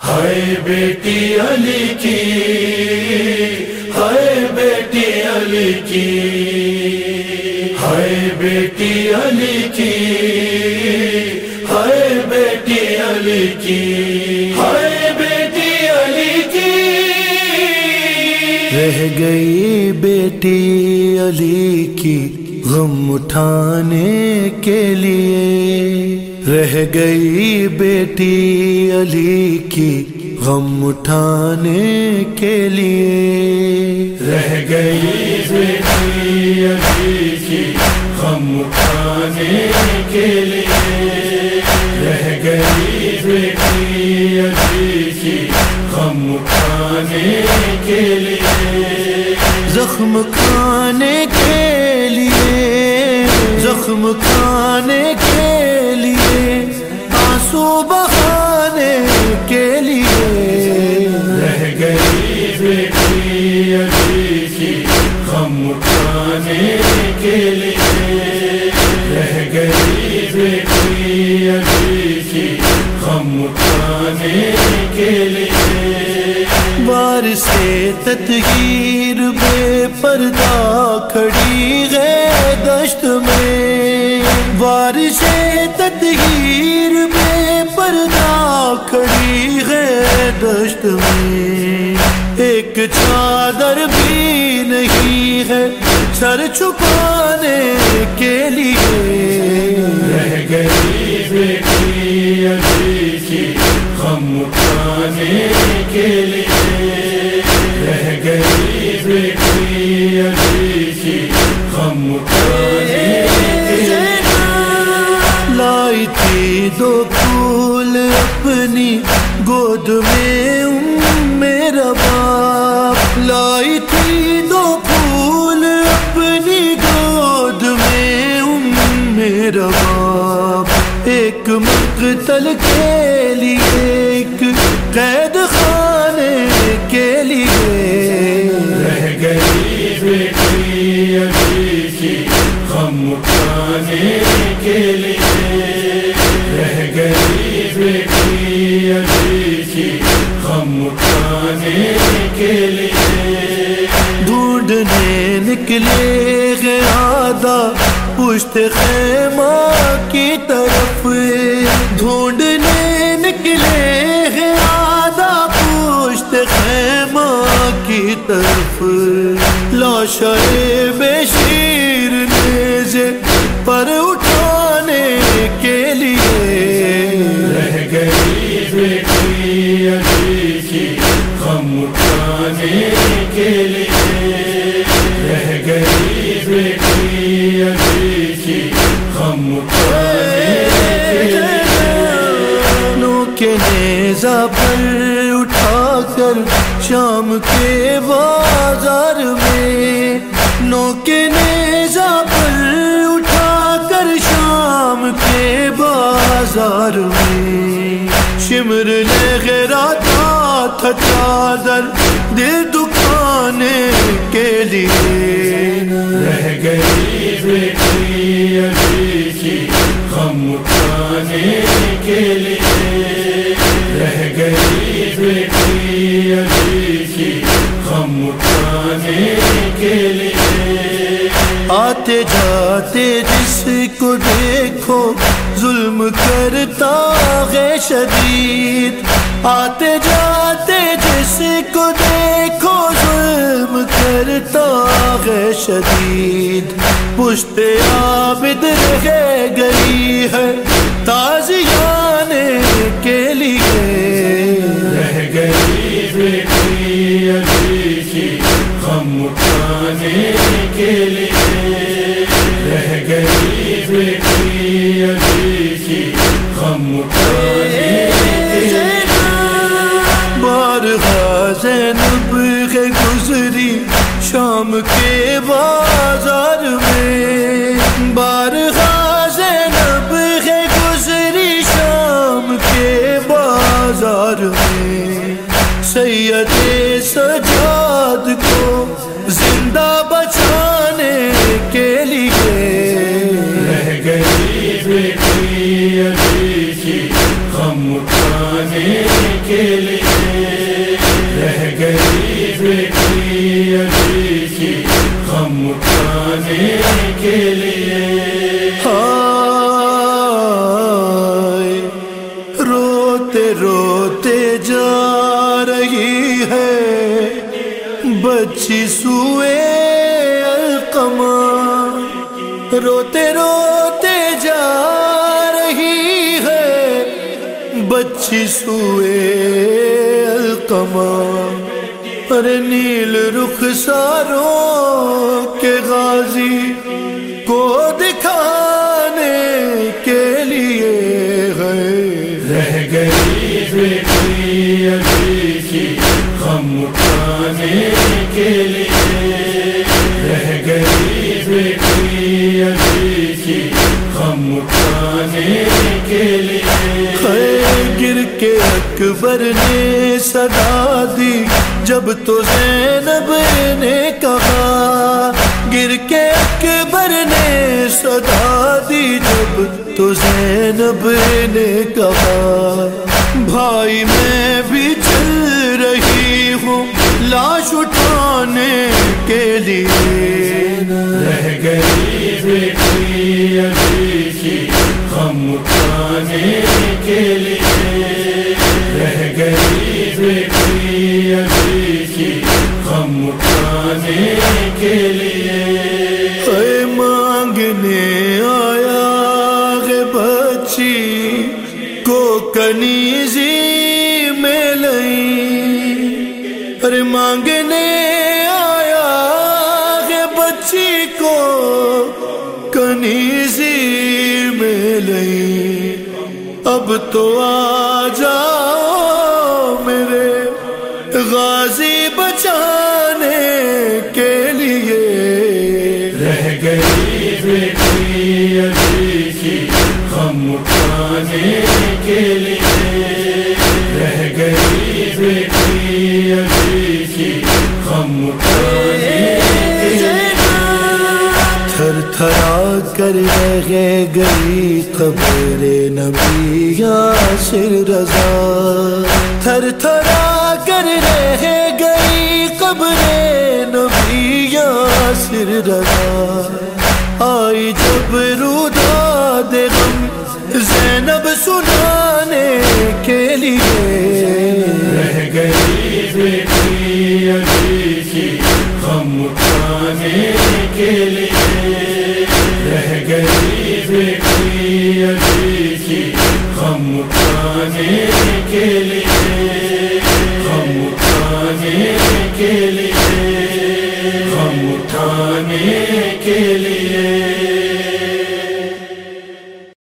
ہائے بیٹی علی کی، ہائے بیٹی علی کی، ہائے بیٹی علی کی، ہائے بیٹی علی کی، ہائے بیٹی علی کی۔ رہ گئی بیٹی علی کی غم اٹھانے کے لیے۔ رہ گئی بیٹی علی کی غم اٹھانے کے لیے۔ رہ گئی بیٹی علی کی غم اٹھانے کے لیے۔ رہ گئی بیٹی علی کی غم اٹھانے کے لیے۔ زخم کھانے کے لیے زخم کھانے کے گئی بیٹی علی کی غم اٹھانے کے لیے بار سے تطہیر بے پردہ کھڑی ہے دشت میں۔ بار سے تطہیر بے پردہ کھڑی ہے دشت میں۔ ایک چادر بھی نہیں ہے۔ سر چھپانے کے لیے۔ رہ گئی بیٹی علی کی غم اٹھانے کے لیے رہ گئی بیٹی علی کی غم اٹھانے کے لیے لائی تھی دو پھول اپنی گود میں ام میرا مقتل کے لیے ایک قید خانے کے لیے۔ رہ گئی بیٹی کی غم اٹھانے کے لیے۔ رہ گئی بیٹی علی کی غم اٹھانے کے لیے۔ ڈھونڈنے نکلے آدھا پشت خیمہ کی طرف ڈھونڈنے نکلے گے آدھا پشت خیمہ کی طرف۔ لاشائے بے شیر نیزے پر اٹھانے کے لیے۔ رہ گئی بیٹی نیزا پر اٹھا کر شام کے بازار میں نو کے نیزا پر اٹھا کر شام کے بازار میں شمر لے غیراتا تھا چادر دل دکھانے کے لیے رہ گئی بیٹی علی کی غم اٹھانے کے لیے رہ گئی بیٹی علی کی غم اٹھانے کے لیے آتے جاتے جس کو دیکھو، ظلم کرتا ہے شدید۔ آتے جاتے جس کو دیکھو، ظلم کرتا ہے شدید۔ پشت عابد رہ گئی ہے تازیانے جانے کے لیے رہ گئی بیٹی ابھی کی ہم اٹھانے کے لیے بار زینب کے گزری شام کے بازار میں۔ بارہ ہم اٹھانے کے لیے ہائے، روتے روتے جا رہی ہے۔ بچی سوئے روتے روتے جا رہی ہے۔ بچی سوئے القمہ۔ پر نیل رخ ساروں کے غازی کو دکھانے کے لیے ہے رہ گئی بیٹی ابھی کی ہم اٹھانے کے لیے رہ گئی بیٹی ابھی کی ہم اٹھانے کے لیے گر کے اکبر نے صدا دی جب تو زینب نے کہا، گر کے اکبر نے صدا دی۔ جب تو زینب نے کہا، بھائی میں بھی چل رہی ہوں لاش اٹھانے کے لیے۔ رہ گئی۔ مانگنے آیا ہے بچی کو کنیزی میں لئی ارے مانگنے آیا ہے بچی کو کنیزی میں لئی اب تو آ جاؤ ابھی کی ہم اٹھانے کے لیے رہ گئی بیٹی ابھی کی ہم اٹھانے کے لیے تھر تھرا کر رہ گئی خبر نبی یاسر رضا تھر تھرا کر رہ گئی قبر نبی یاسر رضا آئی جب رودا دے غم، زینب سنانے کے لیے۔ رہ گئی بیٹی ابھی کی ہم اٹھانے کے لیے۔ رہ گئی بیٹی ابھی کی ہم اٹھانے